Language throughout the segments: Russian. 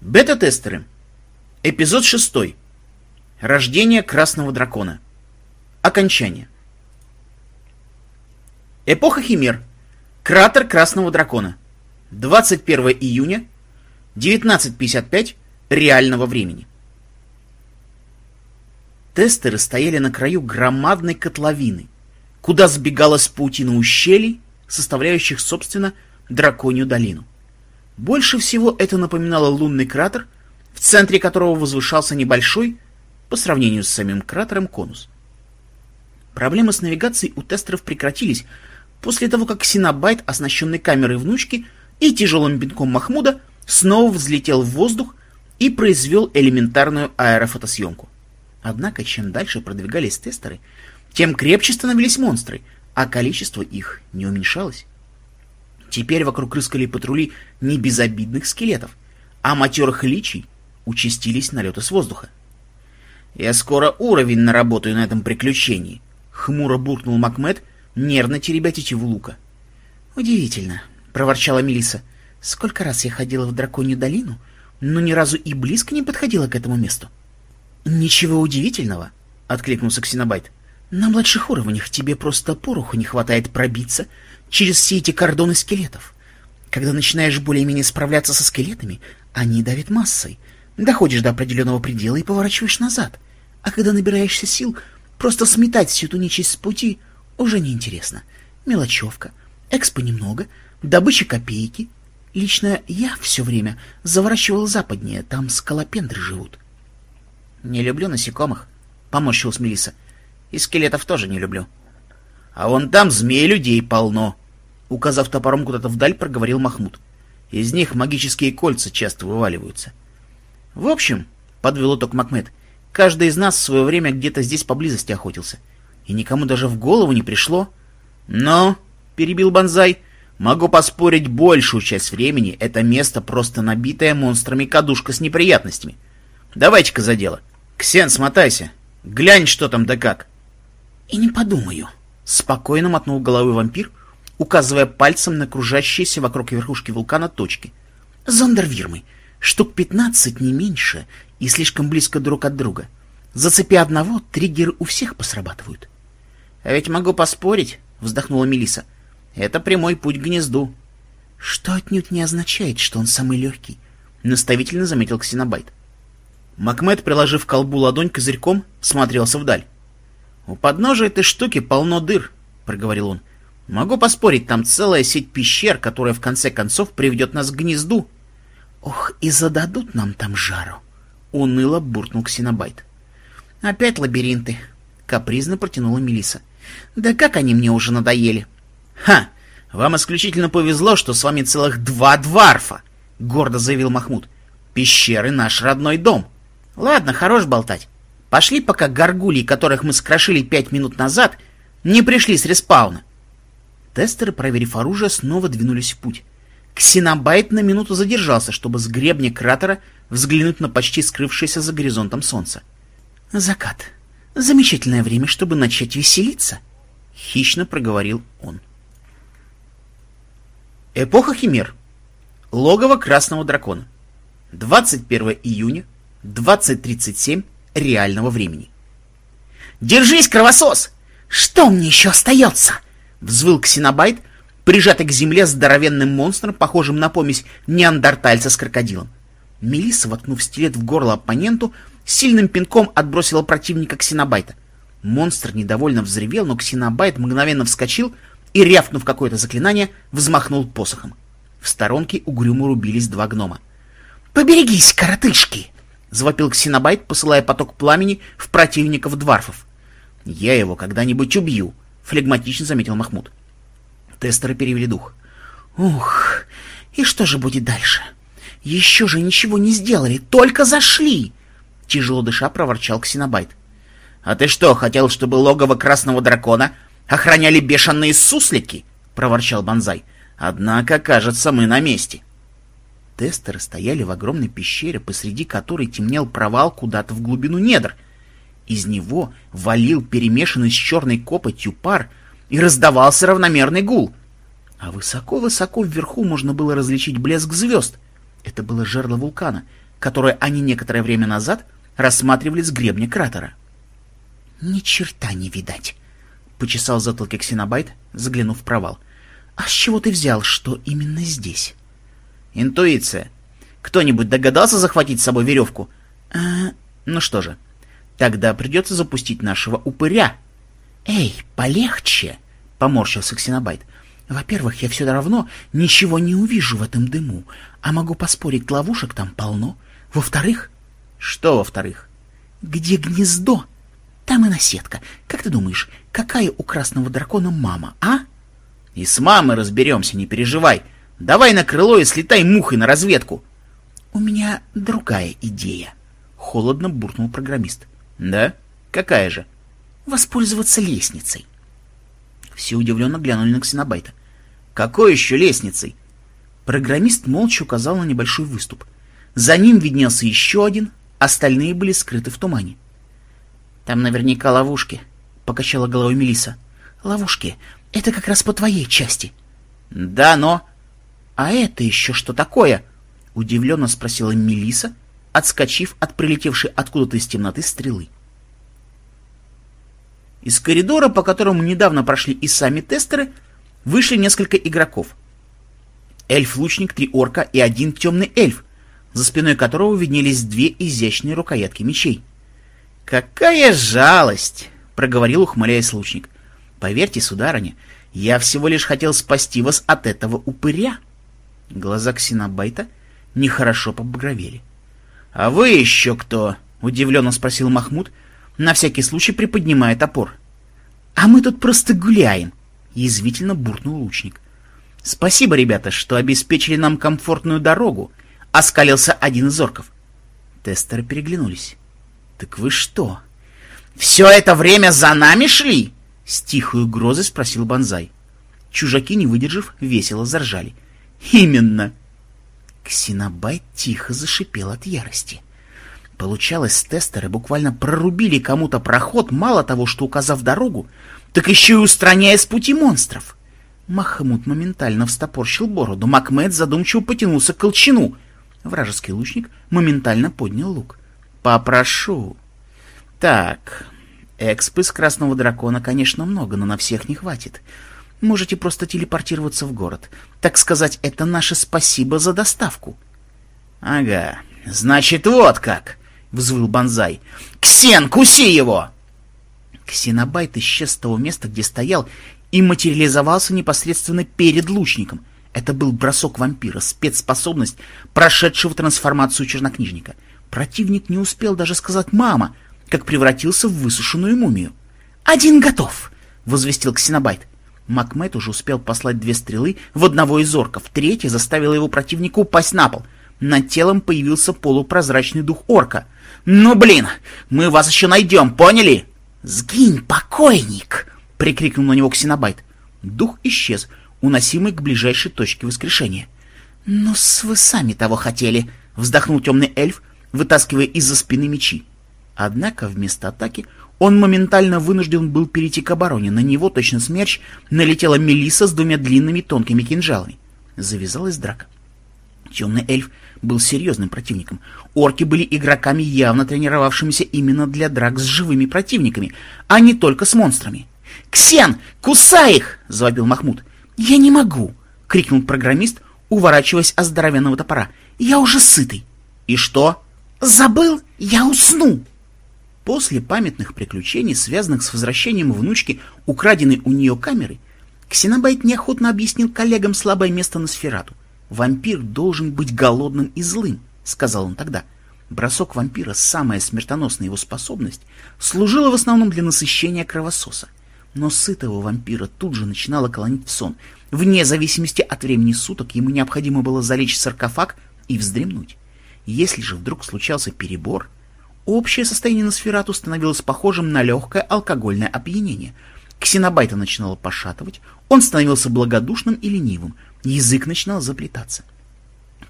Бета-тестеры. Эпизод 6. Рождение Красного Дракона. Окончание. Эпоха Химер. Кратер Красного Дракона. 21 июня, 19.55 реального времени. Тестеры стояли на краю громадной котловины, куда сбегалась паутина ущелий, составляющих, собственно, Драконью долину. Больше всего это напоминало лунный кратер, в центре которого возвышался небольшой, по сравнению с самим кратером, конус. Проблемы с навигацией у тестеров прекратились после того, как Синабайт, оснащенный камерой внучки и тяжелым бинком Махмуда, снова взлетел в воздух и произвел элементарную аэрофотосъемку. Однако, чем дальше продвигались тестеры, тем крепче становились монстры, а количество их не уменьшалось. Теперь вокруг рыскали патрули не безобидных скелетов, а матерых личий участились налеты с воздуха. «Я скоро уровень наработаю на этом приключении», — хмуро буркнул Макмед, нервно теребя тетиву лука. «Удивительно», — проворчала Мелиса. «Сколько раз я ходила в Драконью долину, но ни разу и близко не подходила к этому месту». «Ничего удивительного», — откликнулся Ксенобайт. «На младших уровнях тебе просто пороху не хватает пробиться через все эти кордоны скелетов. Когда начинаешь более-менее справляться со скелетами, они давят массой. Доходишь до определенного предела и поворачиваешь назад. А когда набираешься сил, просто сметать всю эту нечисть с пути уже неинтересно. Мелочевка, экспо немного, добыча копейки. Лично я все время заворачивал западнее, там скалопендры живут. — Не люблю насекомых, — поморщилась Мелисса. — И скелетов тоже не люблю. — А вон там змей людей полно, Указав топором куда-то вдаль, проговорил Махмуд. Из них магические кольца часто вываливаются. В общем, подвел итог Макмед, каждый из нас в свое время где-то здесь поблизости охотился. И никому даже в голову не пришло. Но, перебил Банзай, могу поспорить большую часть времени это место просто набитое монстрами кадушка с неприятностями. Давайте-ка за дело. Ксен, смотайся. Глянь, что там да как. И не подумаю. Спокойно мотнул головой вампир, указывая пальцем на кружащиеся вокруг верхушки вулкана точки. Зондервирмы. Штук пятнадцать, не меньше, и слишком близко друг от друга. Зацепи одного, триггеры у всех посрабатывают. — А ведь могу поспорить, — вздохнула Мелиса. Это прямой путь к гнезду. — Что отнюдь не означает, что он самый легкий, — наставительно заметил Ксенобайт. Макмед, приложив колбу ладонь козырьком, смотрелся вдаль. — У подножия этой штуки полно дыр, — проговорил он. Могу поспорить, там целая сеть пещер, которая в конце концов приведет нас к гнезду. Ох, и зададут нам там жару. Уныло буркнул Ксенобайт. Опять лабиринты. Капризно протянула Мелиса. Да как они мне уже надоели. Ха! Вам исключительно повезло, что с вами целых два дварфа, гордо заявил Махмуд. Пещеры наш родной дом. Ладно, хорош болтать. Пошли, пока горгулии, которых мы скрошили пять минут назад, не пришли с респауна. Тестеры, проверив оружие, снова двинулись в путь. Ксенобайт на минуту задержался, чтобы с гребня кратера взглянуть на почти скрывшееся за горизонтом солнце. «Закат. Замечательное время, чтобы начать веселиться», — хищно проговорил он. Эпоха Химер. Логово Красного Дракона. 21 июня, 20.37 реального времени. «Держись, кровосос! Что мне еще остается?» Взвыл ксенобайт, прижатый к земле здоровенным монстром, похожим на помесь неандертальца с крокодилом. Мелисса, воткнув стилет в горло оппоненту, сильным пинком отбросила противника ксенобайта. Монстр недовольно взревел, но ксенобайт мгновенно вскочил и, рявкнув какое-то заклинание, взмахнул посохом. В сторонке угрюмо рубились два гнома. «Поберегись, коротышки!» — завопил ксенобайт, посылая поток пламени в противников дварфов. «Я его когда-нибудь убью!» Флегматично заметил Махмуд. Тестеры перевели дух. «Ух, и что же будет дальше? Еще же ничего не сделали, только зашли!» Тяжело дыша проворчал Ксенобайт. «А ты что, хотел, чтобы логово Красного Дракона охраняли бешеные суслики?» — проворчал Бонзай. «Однако, кажется, мы на месте». Тестеры стояли в огромной пещере, посреди которой темнел провал куда-то в глубину недр — из него валил перемешанный с черной копотью пар, и раздавался равномерный гул. А высоко-высоко вверху можно было различить блеск звезд. Это было жерло вулкана, которое они некоторое время назад рассматривали с гребня кратера. «Ни черта не видать», — почесал затылки ксенобайт, заглянув в провал. «А с чего ты взял, что именно здесь?» «Интуиция. Кто-нибудь догадался захватить с собой веревку?» «А, ну что же, тогда придется запустить нашего упыря». «Эй, полегче!» — поморщился ксенобайт. «Во-первых, я все равно ничего не увижу в этом дыму, а могу поспорить, ловушек там полно. Во-вторых...» «Что во-вторых?» «Где гнездо?» Там и наседка. Как ты думаешь, какая у красного дракона мама, а? И с мамой разберемся, не переживай. Давай на крыло и слетай мухой на разведку. У меня другая идея. Холодно буркнул программист. Да? Какая же? Воспользоваться лестницей. Все удивленно глянули на Ксенобайта. Какой еще лестницей? Программист молча указал на небольшой выступ. За ним виднелся еще один, остальные были скрыты в тумане. Там наверняка ловушки, — покачала головой Мелиса. Ловушки. Это как раз по твоей части. Да, но... А это еще что такое? Удивленно спросила Мелиса, отскочив от прилетевшей откуда-то из темноты стрелы. Из коридора, по которому недавно прошли и сами тестеры, вышли несколько игроков. Эльф-лучник, три орка и один темный эльф, за спиной которого виднелись две изящные рукоятки мечей. «Какая жалость!» — проговорил, ухмыляясь лучник. «Поверьте, сударыня, я всего лишь хотел спасти вас от этого упыря». Глаза Ксенобайта нехорошо побагровели. «А вы еще кто?» — удивленно спросил Махмуд, на всякий случай приподнимая топор. «А мы тут просто гуляем», — язвительно буркнул лучник. «Спасибо, ребята, что обеспечили нам комфортную дорогу», — оскалился один из орков. Тестеры переглянулись. «Так вы что, все это время за нами шли?» С тихой угрозой спросил Бонзай. Чужаки, не выдержав, весело заржали. «Именно!» Ксенобайт тихо зашипел от ярости. Получалось, тестеры буквально прорубили кому-то проход, мало того, что указав дорогу, так еще и устраняя с пути монстров. Махмуд моментально встопорщил бороду, Макмед задумчиво потянулся к колчину. Вражеский лучник моментально поднял лук. Попрошу. Так, экспы с Красного Дракона, конечно, много, но на всех не хватит. Можете просто телепортироваться в город. Так сказать, это наше спасибо за доставку. Ага, значит, вот как, — взвыл Бонзай. Ксен, куси его! Ксенобайт исчез с того места, где стоял, и материализовался непосредственно перед лучником. Это был бросок вампира, спецспособность, прошедшего трансформацию чернокнижника — Противник не успел даже сказать «мама», как превратился в высушенную мумию. «Один готов!» — возвестил Ксенобайт. Макмед уже успел послать две стрелы в одного из орков, третья заставила его противника упасть на пол. Над телом появился полупрозрачный дух орка. «Ну, блин, мы вас еще найдем, поняли?» «Сгинь, покойник!» — прикрикнул на него Ксенобайт. Дух исчез, уносимый к ближайшей точке воскрешения. «Ну, вы сами того хотели!» — вздохнул темный эльф, вытаскивая из-за спины мечи. Однако вместо атаки он моментально вынужден был перейти к обороне. На него, точно смерч, налетела Мелиса с двумя длинными тонкими кинжалами. Завязалась драка. Темный эльф был серьезным противником. Орки были игроками, явно тренировавшимися именно для драк с живыми противниками, а не только с монстрами. «Ксен, кусай их!» — завопил Махмуд. «Я не могу!» — крикнул программист, уворачиваясь от здоровенного топора. «Я уже сытый!» «И что?» Забыл? Я усну!» После памятных приключений, связанных с возвращением внучки, украденной у нее камеры, Ксенобайт неохотно объяснил коллегам слабое место на сферату. «Вампир должен быть голодным и злым», — сказал он тогда. Бросок вампира, самая смертоносная его способность, служила в основном для насыщения кровососа. Но сытого вампира тут же начинало клонить в сон. Вне зависимости от времени суток ему необходимо было залечь саркофаг и вздремнуть. Если же вдруг случался перебор, общее состояние Носферату становилось похожим на легкое алкогольное опьянение. Ксенобайта начинало пошатывать, он становился благодушным и ленивым, язык начинал заплетаться.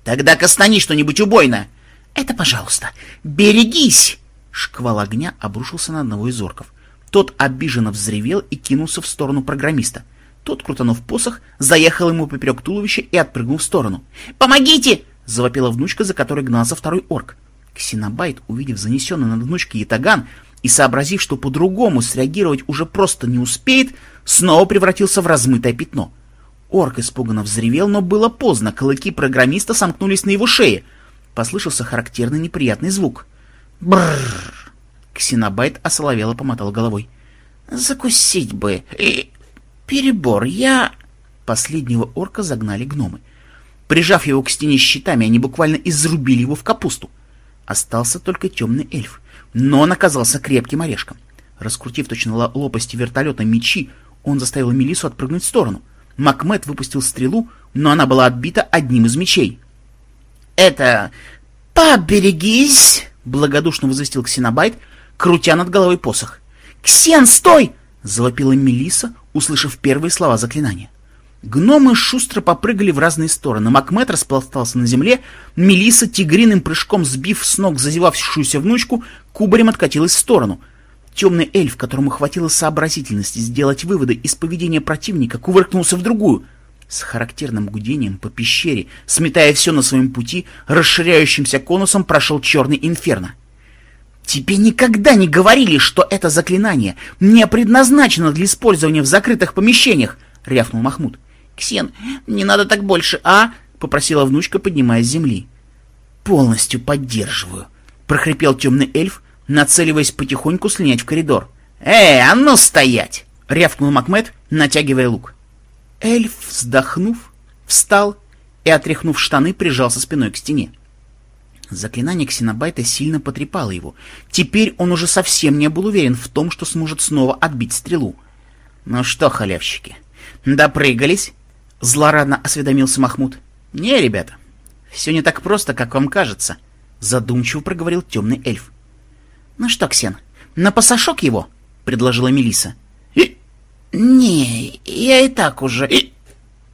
«Тогда кастани что-нибудь убойное!» «Это, пожалуйста, берегись!» Шквал огня обрушился на одного из орков. Тот обиженно взревел и кинулся в сторону программиста. Тот, крутанув посох, заехал ему поперек туловища и отпрыгнул в сторону. «Помогите!» завопила внучка, за которой гнался второй орк. Ксенобайт, увидев занесенный над внучкой ятаган и сообразив, что по-другому среагировать уже просто не успеет, снова превратился в размытое пятно. Орк испуганно взревел, но было поздно, клыки программиста сомкнулись на его шее. Послышался характерный неприятный звук. Бррр! Ксенобайт осоловело помотал головой. «Закусить бы! И... Перебор, я...» Последнего орка загнали гномы. Прижав его к стене щитами, они буквально изрубили его в капусту. Остался только темный эльф, но он оказался крепким орешком. Раскрутив точно лопасти вертолета мечи, он заставил Мелису отпрыгнуть в сторону. Макмед выпустил стрелу, но она была отбита одним из мечей. «Это... поберегись!» — благодушно возвестил Ксенобайт, крутя над головой посох. «Ксен, стой!» — завопила Мелиса, услышав первые слова заклинания. Гномы шустро попрыгали в разные стороны. Макмет распластался на земле, Мелиса тигриным прыжком сбив с ног зазевавшуюся внучку, кубарем откатилась в сторону. Темный эльф, которому хватило сообразительности сделать выводы из поведения противника, кувыркнулся в другую. С характерным гудением по пещере, сметая все на своем пути, расширяющимся конусом прошел черный инферно. «Тебе никогда не говорили, что это заклинание не предназначено для использования в закрытых помещениях!» — рявкнул Махмуд. «Ксен, не надо так больше, а?» — попросила внучка, поднимаясь с земли. «Полностью поддерживаю», — прохрипел темный эльф, нацеливаясь потихоньку слинять в коридор. «Эй, а ну стоять!» — рявкнул Макмед, натягивая лук. Эльф, вздохнув, встал и, отряхнув штаны, прижался спиной к стене. Заклинание Ксенобайта сильно потрепало его. Теперь он уже совсем не был уверен в том, что сможет снова отбить стрелу. «Ну что, халявщики, допрыгались?» — злорадно осведомился Махмуд. «Не, ребята, все не так просто, как вам кажется», — задумчиво проговорил темный эльф. «Ну что, Ксен, на пасашок его?» — предложила Мелиса. «Не, я и так уже...» и...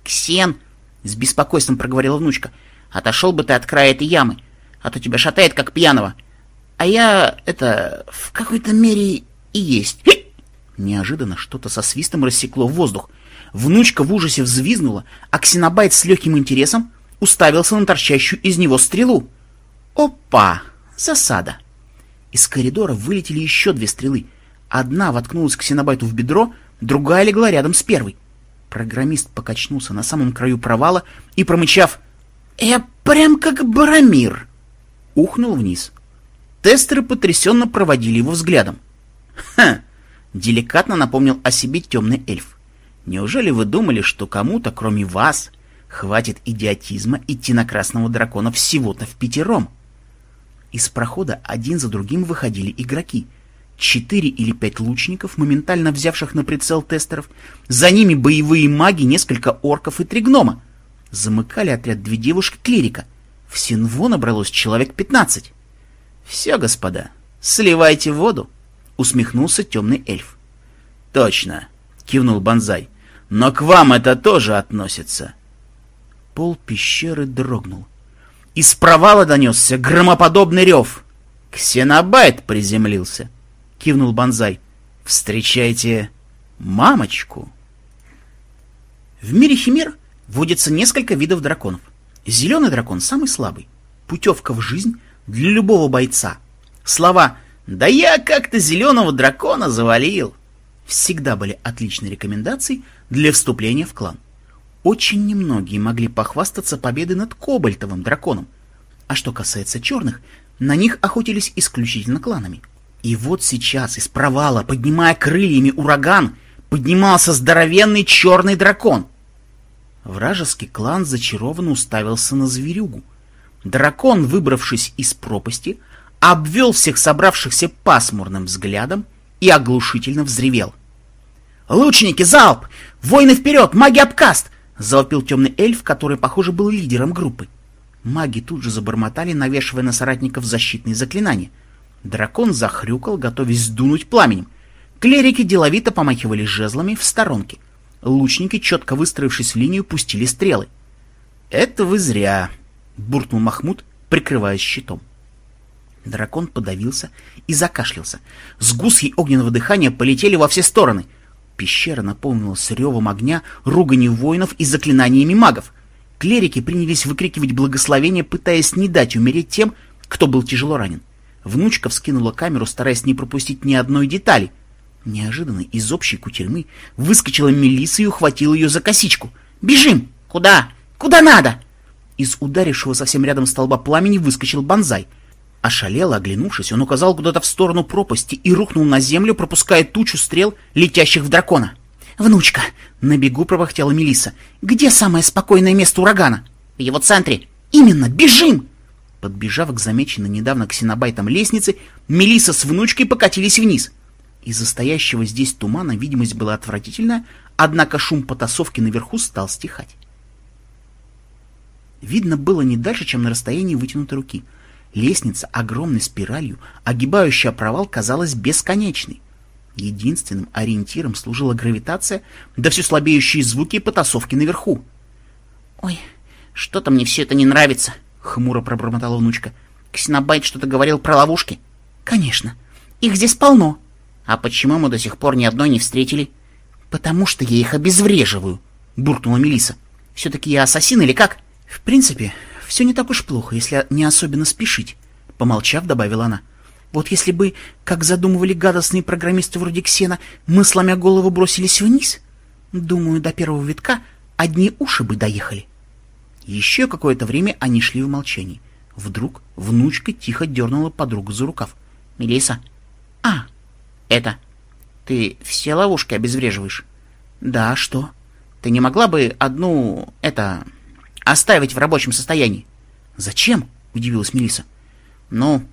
«Ксен!» — с беспокойством проговорила внучка. «Отошел бы ты от края этой ямы, а то тебя шатает, как пьяного. А я, это, в какой-то мере и есть...» Неожиданно что-то со свистом рассекло воздух. Внучка в ужасе взвизгнула, а Ксенобайт с легким интересом уставился на торчащую из него стрелу. Опа! Засада! Из коридора вылетели еще две стрелы. Одна воткнулась Ксенобайту в бедро, другая легла рядом с первой. Программист покачнулся на самом краю провала и, промычав «Я прям как Барамир!» ухнул вниз. Тестеры потрясенно проводили его взглядом. «Ха!» — деликатно напомнил о себе темный эльф. Неужели вы думали, что кому-то, кроме вас, хватит идиотизма идти на красного дракона всего-то в пятером? Из прохода один за другим выходили игроки. Четыре или пять лучников, моментально взявших на прицел тестеров, за ними боевые маги, несколько орков и три гнома. Замыкали отряд две девушки-клирика. В Синво набралось человек пятнадцать. «Все, господа, сливайте воду», — усмехнулся темный эльф. «Точно», — кивнул Бонзай. Но к вам это тоже относится. Пол пещеры дрогнул. Из провала донесся громоподобный рев. Ксенобайт приземлился. Кивнул Бонзай. Встречайте мамочку. В мире химер водится несколько видов драконов. Зеленый дракон самый слабый. Путевка в жизнь для любого бойца. Слова «Да я как-то зеленого дракона завалил» всегда были отличной рекомендацией для вступления в клан. Очень немногие могли похвастаться победой над кобальтовым драконом. А что касается черных, на них охотились исключительно кланами. И вот сейчас из провала, поднимая крыльями ураган, поднимался здоровенный черный дракон. Вражеский клан зачарованно уставился на зверюгу. Дракон, выбравшись из пропасти, обвел всех собравшихся пасмурным взглядом и оглушительно взревел — «Лучники, залп! Воины вперед! Маги обкаст!» — завопил темный эльф, который, похоже, был лидером группы. Маги тут же забормотали, навешивая на соратников защитные заклинания. Дракон захрюкал, готовясь сдунуть пламенем. Клерики деловито помахивали жезлами в сторонке. Лучники, четко выстроившись в линию, пустили стрелы. «Это вы зря!» — буркнул Махмуд, прикрываясь щитом. Дракон подавился и закашлялся. Сгустки огненного дыхания полетели во все стороны — Пещера наполнилась ревом огня, руганью воинов и заклинаниями магов. Клерики принялись выкрикивать благословение, пытаясь не дать умереть тем, кто был тяжело ранен. Внучка вскинула камеру, стараясь не пропустить ни одной детали. Неожиданно из общей кутерьмы выскочила Мелисса и ухватила ее за косичку. «Бежим! Куда? Куда надо?» Из ударившего совсем рядом столба пламени выскочил банзай. Ошалело оглянувшись, он указал куда-то в сторону пропасти и рухнул на землю, пропуская тучу стрел, летящих в дракона. «Внучка!» — на бегу пропахтела Мелиса. «Где самое спокойное место урагана?» «В его центре!» «Именно! Бежим!» Подбежав к замеченной недавно ксенобайтом лестнице, Мелиса с внучкой покатились вниз. Из-за стоящего здесь тумана видимость была отвратительная, однако шум потасовки наверху стал стихать. Видно было не дальше, чем на расстоянии вытянутой руки. Лестница огромной спиралью, огибающая провал, казалась бесконечной. Единственным ориентиром служила гравитация, да все слабеющие звуки и потасовки наверху. «Ой, что-то мне все это не нравится», — хмуро пробормотала внучка. «Ксенобайт что-то говорил про ловушки?» «Конечно. Их здесь полно». «А почему мы до сих пор ни одной не встретили?» «Потому что я их обезвреживаю», — буркнула Мелиса. «Все-таки я ассасин или как?» «В принципе, все не так уж плохо, если не особенно спешить», — помолчав, добавила она. «Вот если бы, как задумывали гадостные программисты вроде Ксена, мы, сломя голову, бросились вниз, думаю, до первого витка одни уши бы доехали». Еще какое-то время они шли в молчании. Вдруг внучка тихо дернула подругу за рукав. «Мелисса?» «А, это... Ты все ловушки обезвреживаешь?» «Да, что?» «Ты не могла бы одну... это оставить в рабочем состоянии. Зачем? удивилась Мелиса. Ну,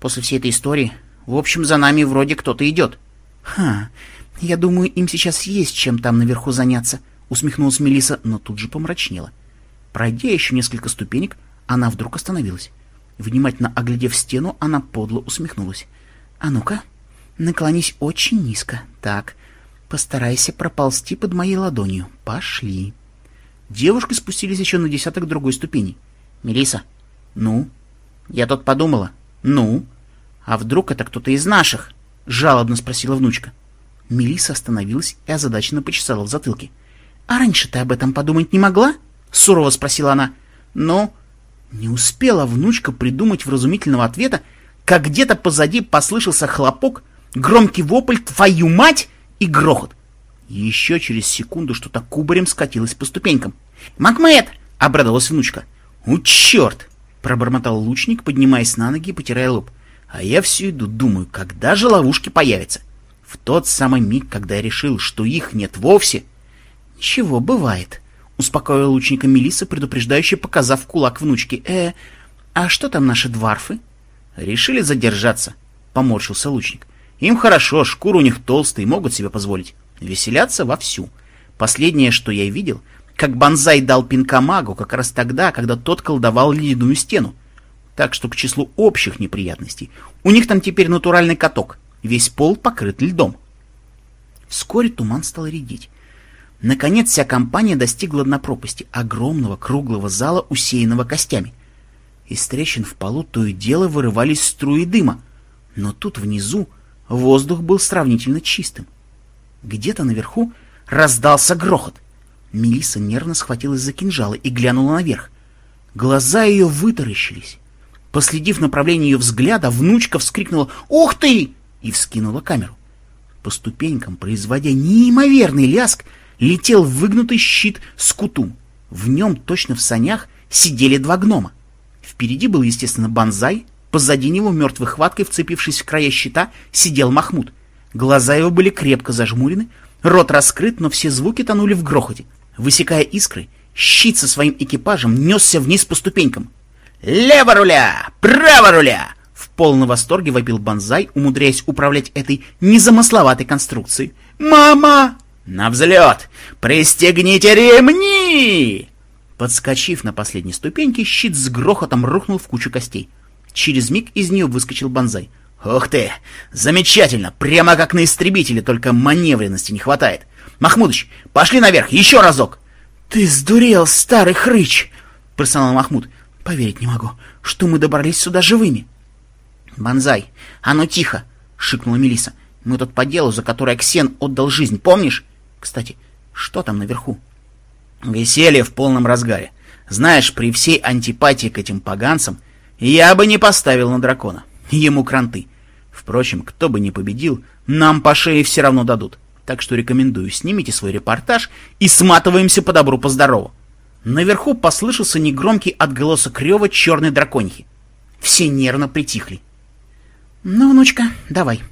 после всей этой истории, в общем, за нами вроде кто-то идет. Ха, я думаю, им сейчас есть чем там наверху заняться, усмехнулась Мелиса, но тут же помрачнела. Пройдя еще несколько ступенек, она вдруг остановилась. Внимательно оглядев стену, она подло усмехнулась. А ну-ка, наклонись очень низко. Так, постарайся проползти под моей ладонью. Пошли. Девушки спустились еще на десяток другой ступени. Мелиса, ну? Я тут подумала. Ну? А вдруг это кто-то из наших? Жалобно спросила внучка. Мелиса остановилась и озадаченно почесала в затылке. А раньше ты об этом подумать не могла? Сурово спросила она. Но не успела внучка придумать вразумительного ответа, как где-то позади послышался хлопок, громкий вопль «Твою мать!» и грохот. Еще через секунду что-то кубарем скатилось по ступенькам. «Макмед!» — обрадовалась внучка. «У, черт!» — пробормотал лучник, поднимаясь на ноги и потирая лоб. «А я все иду, думаю, когда же ловушки появятся?» В тот самый миг, когда я решил, что их нет вовсе... «Ничего, бывает», — успокоила лучника Мелиса, предупреждающе показав кулак внучке. «Э, а что там наши дварфы?» «Решили задержаться», — поморщился лучник. «Им хорошо, шкура у них толстая, могут себе позволить». Веселятся вовсю. Последнее, что я видел, как Банзай дал пинка магу как раз тогда, когда тот колдовал ледяную стену. Так что к числу общих неприятностей у них там теперь натуральный каток, весь пол покрыт льдом. Вскоре туман стал редеть. Наконец вся компания достигла дна пропасти, огромного круглого зала, усеянного костями. Из трещин в полу то и дело вырывались струи дыма, но тут внизу воздух был сравнительно чистым. Где-то наверху раздался грохот. Мелисса нервно схватилась за кинжалы и глянула наверх. Глаза ее вытаращились. Последив направление ее взгляда, внучка вскрикнула «Ух ты!» и вскинула камеру. По ступенькам, производя неимоверный ляск, летел выгнутый щит с кутум. В нем, точно в санях, сидели два гнома. Впереди был, естественно, банзай, позади него, мертвой хваткой, вцепившись в края щита, сидел Махмуд. Глаза его были крепко зажмурены, рот раскрыт, но все звуки тонули в грохоте. Высекая искры, щит со своим экипажем несся вниз по ступенькам. «Лево руля! Право руля!» В полном восторге вопил Банзай, умудряясь управлять этой незамысловатой конструкцией. «Мама!» «На взлет! Пристегните ремни!» Подскочив на последней ступеньке, щит с грохотом рухнул в кучу костей. Через миг из нее выскочил Банзай. «Ух ты! Замечательно! Прямо как на истребителе, только маневренности не хватает! Махмудыч, пошли наверх, еще разок!» «Ты сдурел, старый хрыч!» — просонал Махмуд. «Поверить не могу, что мы добрались сюда живыми!» «Бонзай, а ну тихо!» — шикнула Мелиса. «Мы тут по делу, за которое Ксен отдал жизнь, помнишь? Кстати, что там наверху?» «Веселье в полном разгаре. Знаешь, при всей антипатии к этим поганцам я бы не поставил на дракона. Ему кранты. Впрочем, кто бы ни победил, нам по шее все равно дадут. Так что рекомендую, снимите свой репортаж и сматываемся по добру, по здорову. Наверху послышался негромкий отголосок рева черной драконихи. Все нервно притихли. «Ну, внучка, давай.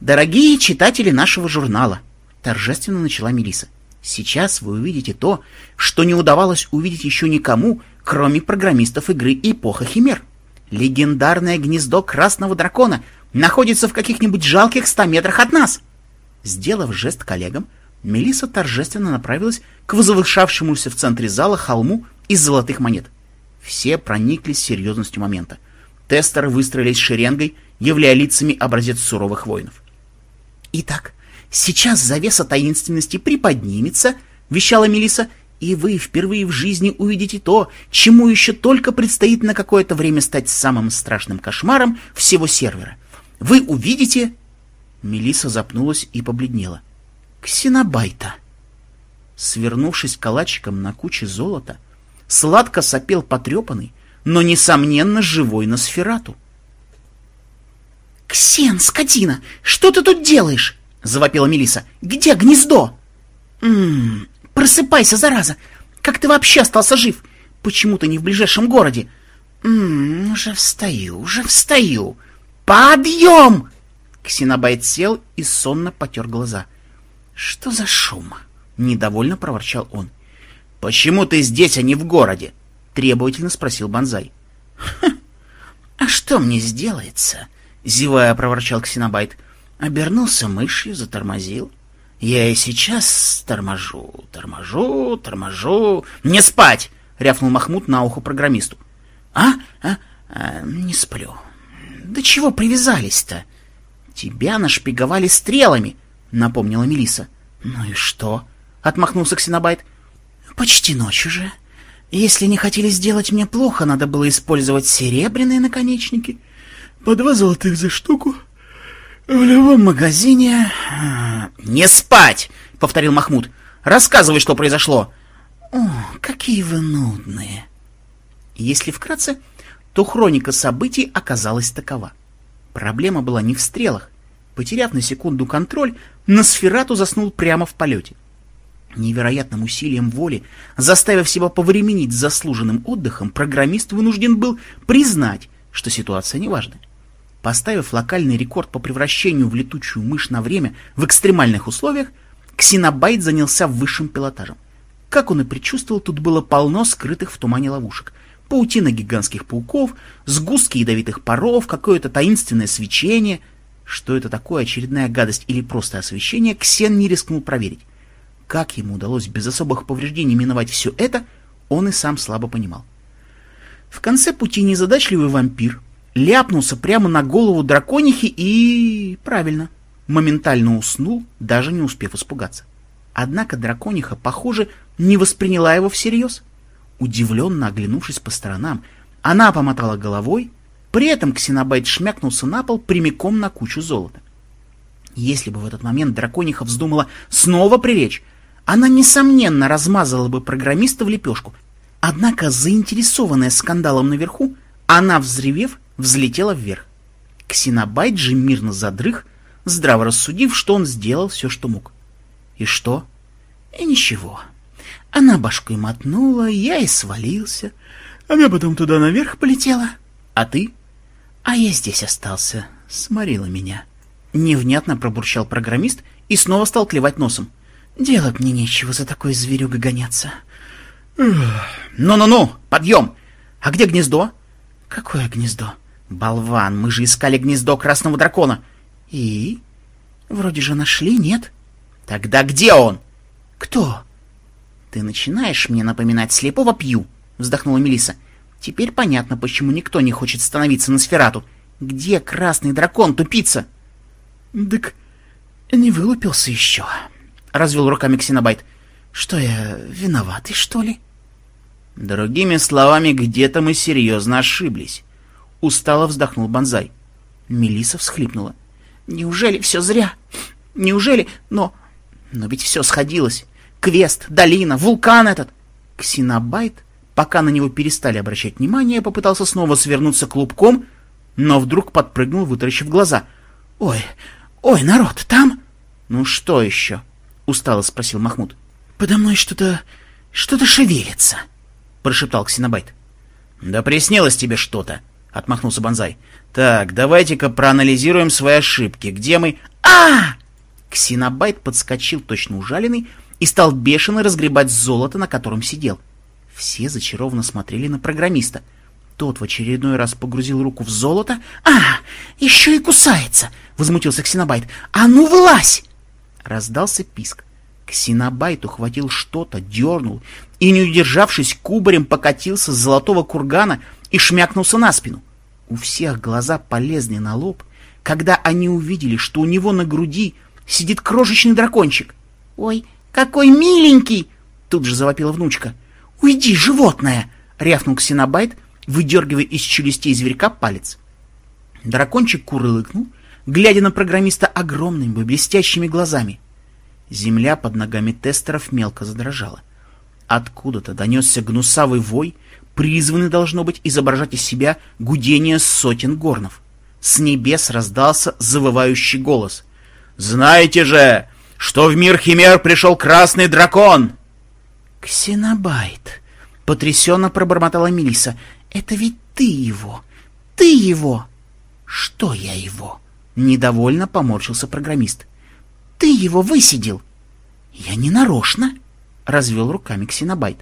Дорогие читатели нашего журнала», — торжественно начала Мелиса. «Сейчас вы увидите то, что не удавалось увидеть еще никому, кроме программистов игры «Эпоха Химер». Легендарное гнездо Красного Дракона находится в каких-нибудь жалких ста метрах от нас». Сделав жест коллегам, Мелиса торжественно направилась к возвышавшемуся в центре зала холму из золотых монет. Все прониклись серьезностью момента. Тестеры выстроились шеренгой, являя лицами образец суровых воинов. «Итак, сейчас завеса таинственности приподнимется», — вещала Мелиса, «и вы впервые в жизни увидите то, чему еще только предстоит на какое-то время стать самым страшным кошмаром всего сервера. Вы увидите...» Мелиса запнулась и побледнела. «Ксенобайта!» Свернувшись калачиком на куче золота, сладко сопел потрепанный, но, несомненно, живой Носферату. «Ксен, скотина, что ты тут делаешь?» — завопила Мелиса. «Где гнездо?» «Ммм, просыпайся, зараза! Как ты вообще остался жив? Почему ты не в ближайшем городе?» «Ммм, уже встаю, уже встаю! Подъем!» Ксенобайт сел и сонно потер глаза. «Что за шум?» — недовольно проворчал он. «Почему ты здесь, а не в городе?» — требовательно спросил Бонзай. «А что мне сделается?» — зевая проворчал Ксенобайт. Обернулся мышью, затормозил. «Я и сейчас торможу, торможу, торможу...» «Не спать!» — рявкнул Махмуд на ухо программисту. «А? а? а не сплю. Да чего привязались-то?» «Тебя нашпиговали стрелами!» — напомнила Мелиса. «Ну и что?» — отмахнулся Ксенобайт. «Почти ночь уже. Если не хотели сделать мне плохо, надо было использовать серебряные наконечники. По два золотых за штуку. В любом магазине...» «Не спать!» — повторил Махмуд. «Рассказывай, что произошло!» «О, какие вы нудные!» Если вкратце, то хроника событий оказалась такова. Проблема была не в стрелах. Потеряв на секунду контроль, Носферату заснул прямо в полете. Невероятным усилием воли, заставив себя повременить с заслуженным отдыхом, программист вынужден был признать, что ситуация неважная. Поставив локальный рекорд по превращению в летучую мышь на время в экстремальных условиях, Ксенобайт занялся высшим пилотажем. Как он и предчувствовал, тут было полно скрытых в тумане ловушек паутина гигантских пауков, сгустки ядовитых паров, какое-то таинственное свечение. Что это такое, очередная гадость или просто освещение, Ксен не рискнул проверить. Как ему удалось без особых повреждений миновать все это, он и сам слабо понимал. В конце пути незадачливый вампир ляпнулся прямо на голову драконихи и... правильно, моментально уснул, даже не успев испугаться. Однако дракониха, похоже, не восприняла его всерьез. Удивленно оглянувшись по сторонам, она помотала головой, при этом Ксенобайт шмякнулся на пол прямиком на кучу золота. Если бы в этот момент дракониха вздумала снова прилечь, она, несомненно, размазала бы программиста в лепешку. Однако, заинтересованная скандалом наверху, она, взревев, взлетела вверх. Ксенобайт же мирно задрых, здраво рассудив, что он сделал все, что мог. И что? И ничего. Она башкой мотнула, я и свалился. Она потом туда наверх полетела. А ты? А я здесь остался. Сморила меня. Невнятно пробурчал программист и снова стал клевать носом. Делать мне нечего за такой зверюгой гоняться. Ну-ну-ну, подъем! А где гнездо? Какое гнездо? Болван, мы же искали гнездо красного дракона. И? Вроде же нашли, нет? Тогда где он? Кто? «Ты начинаешь мне напоминать слепого пью», — вздохнула Мелиса. «Теперь понятно, почему никто не хочет становиться на сферату. Где красный дракон, тупица?» «Так не вылупился еще», — развел руками Ксенобайт. «Что я, виноватый, что ли?» «Другими словами, где-то мы серьезно ошиблись», — устало вздохнул Бонзай. Мелиса всхлипнула. «Неужели все зря? Неужели? Но... Но ведь все сходилось. Квест, долина, вулкан этот. Ксенобайт пока на него перестали обращать внимание, попытался снова свернуться клубком, но вдруг подпрыгнул, вытаращив глаза. «Ой, ой, народ, там...» «Ну что еще?» — устало спросил Махмуд. «Подо мной что-то... что-то шевелится», — прошептал Ксенобайт. «Да приснилось тебе что-то», — отмахнулся Бонзай. «Так, давайте-ка проанализируем свои ошибки. Где мы...» а Ксенобайт подскочил точно ужаленный и стал бешено разгребать золото, на котором сидел. Все зачарованно смотрели на программиста. Тот в очередной раз погрузил руку в золото. «А, еще и кусается!» — возмутился Ксенобайт. «А ну, вылазь!» Раздался писк. Ксенобайт ухватил что-то, дернул и, не удержавшись, кубарем покатился с золотого кургана и шмякнулся на спину. У всех глаза полезли на лоб, когда они увидели, что у него на груди сидит крошечный дракончик. «Ой, какой миленький!» — тут же завопила внучка. «Уйди, животное!» — рявкнул Ксенобайт, выдергивая из челюстей зверька палец. Дракончик курлыкнул, глядя на программиста огромными блестящими глазами. Земля под ногами тестеров мелко задрожала. Откуда-то донесся гнусавый вой, призванный, должно быть, изображать из себя гудение сотен горнов. С небес раздался завывающий голос. «Знаете же, что в мир химер пришел красный дракон!» «Ксенобайт!» — потрясенно пробормотала Мелиса. «Это ведь ты его! Ты его!» «Что я его?» — недовольно поморщился программист. «Ты его высидел!» «Я не нарочно!» — развел руками Ксенобайт.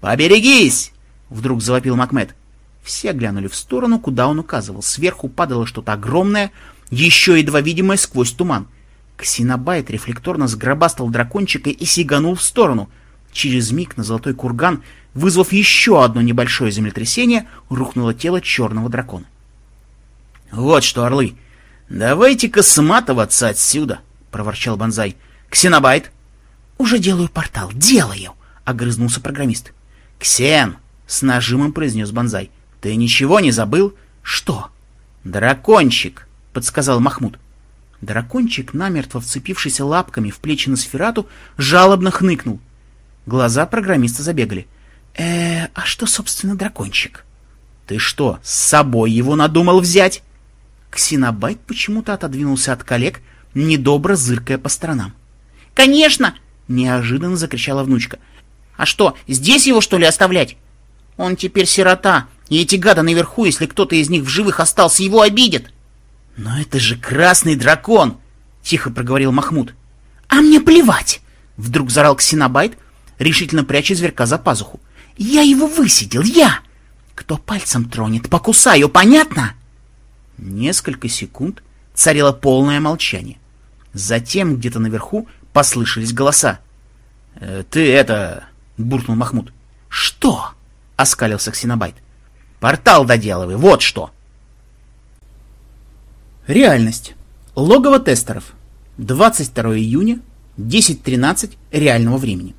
«Поберегись!» — вдруг завопил Макмед. Все глянули в сторону, куда он указывал. Сверху падало что-то огромное, еще едва видимое сквозь туман. Ксенобайт рефлекторно сгробастал дракончика и сиганул в сторону. Через миг на золотой курган, вызвав еще одно небольшое землетрясение, рухнуло тело черного дракона. — Вот что, орлы, давайте-ка сматываться отсюда, — проворчал Бонзай. — Ксенобайт! — Уже делаю портал, делаю! — огрызнулся программист. — Ксен! — с нажимом произнес Бонзай. — Ты ничего не забыл? — Что? — Дракончик, — подсказал Махмуд. Дракончик, намертво вцепившийся лапками в плечи Носферату, жалобно хныкнул. Глаза программиста забегали. э а что, собственно, дракончик? Ты что, с собой его надумал взять? Ксенобайт почему-то отодвинулся от коллег, недобро зыркая по сторонам. «Конечно!» — неожиданно закричала внучка. «А что, здесь его, что ли, оставлять? Он теперь сирота, и эти гады наверху, если кто-то из них в живых остался, его обидят!» «Но это же красный дракон!» — тихо проговорил Махмуд. «А мне плевать!» — вдруг зарал Ксенобайт, решительно пряча зверька за пазуху. «Я его высидел, я! Кто пальцем тронет, покусаю, понятно?» Несколько секунд царило полное молчание. Затем где-то наверху послышались голоса. «Э, «Ты это...» — буркнул Махмуд. «Что?» — оскалился Ксенобайт. «Портал доделывай, вот что!» Реальность. Логово тестеров. 22 июня, 10.13 реального времени.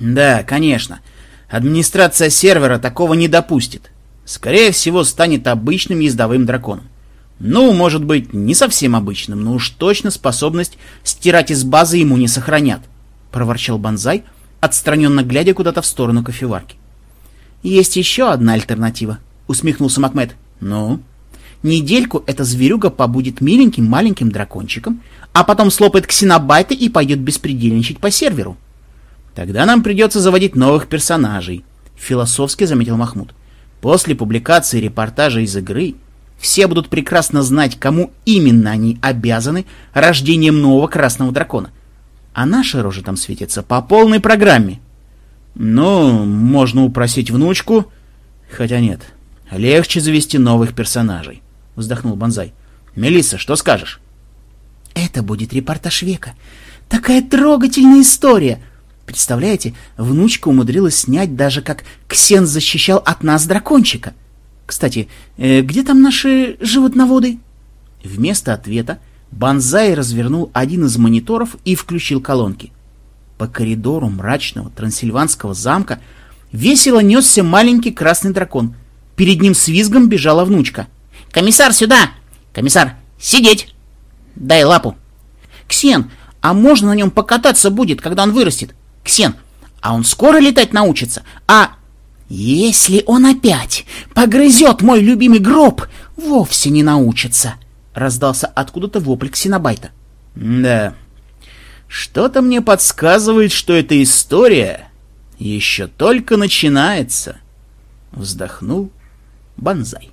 Да, конечно. Администрация сервера такого не допустит. Скорее всего, станет обычным ездовым драконом. Ну, может быть, не совсем обычным, но уж точно способность стирать из базы ему не сохранят, — проворчал Бонзай, отстраненно глядя куда-то в сторону кофеварки. — Есть еще одна альтернатива, — усмехнулся Макмед. — Ну? Недельку эта зверюга побудет миленьким маленьким дракончиком, а потом слопает ксенобайты и пойдет беспредельничать по серверу. Тогда нам придется заводить новых персонажей, философски заметил Махмуд. После публикации репортажа из игры все будут прекрасно знать, кому именно они обязаны рождением нового красного дракона. А наши рожи там светятся по полной программе. Ну, можно упросить внучку, хотя нет, легче завести новых персонажей вздохнул Бонзай. Мелисса, что скажешь? Это будет репортаж века. Такая трогательная история. Представляете, внучка умудрилась снять даже как Ксен защищал от нас дракончика. Кстати, э, где там наши животноводы? Вместо ответа Бонзай развернул один из мониторов и включил колонки. По коридору мрачного трансильванского замка весело несся маленький красный дракон. Перед ним с визгом бежала внучка — Комиссар, сюда! Комиссар, сидеть! Дай лапу. Ксен, а можно на нем покататься будет, когда он вырастет? Ксен, а он скоро летать научится? А... «Если он опять погрызет мой любимый гроб, вовсе не научится!» — раздался откуда-то вопль Ксенобайта. «Да, что-то мне подсказывает, что эта история еще только начинается!» — вздохнул Банзай.